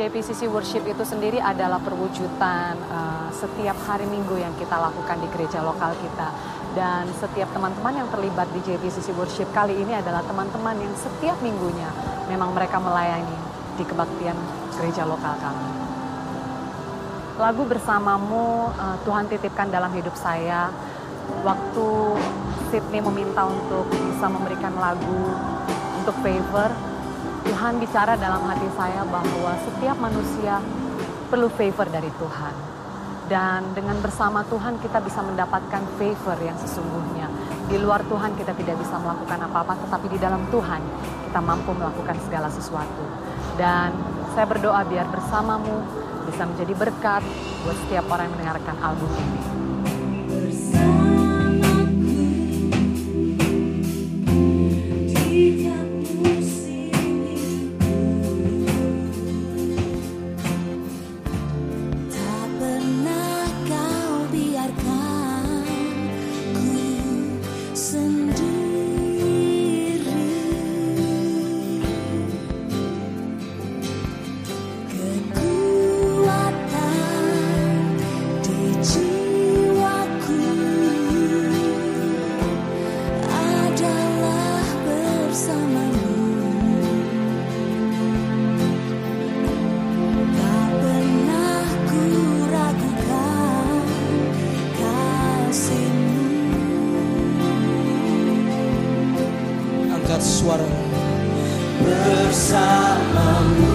JPCC Worship itu sendiri adalah perwujudan uh, setiap hari Minggu yang kita lakukan di gereja lokal kita. Dan setiap teman-teman yang terlibat di JPCC Worship kali ini adalah teman-teman yang setiap minggunya memang mereka melayani di kebaktian gereja lokal kami. Lagu bersamamu uh, Tuhan titipkan dalam hidup saya waktu Sydney meminta untuk bisa memberikan lagu untuk favor Tuhan bicara dalam hati saya bahwa setiap manusia perlu favor dari Tuhan. Dan dengan bersama Tuhan kita bisa mendapatkan favor yang sesungguhnya. Di luar Tuhan kita tidak bisa melakukan apa-apa, tetapi di dalam Tuhan kita mampu melakukan segala sesuatu. Dan saya berdoa biar bersamamu bisa menjadi berkat buat setiap orang yang mendengarkan album ini. Suara bersamamu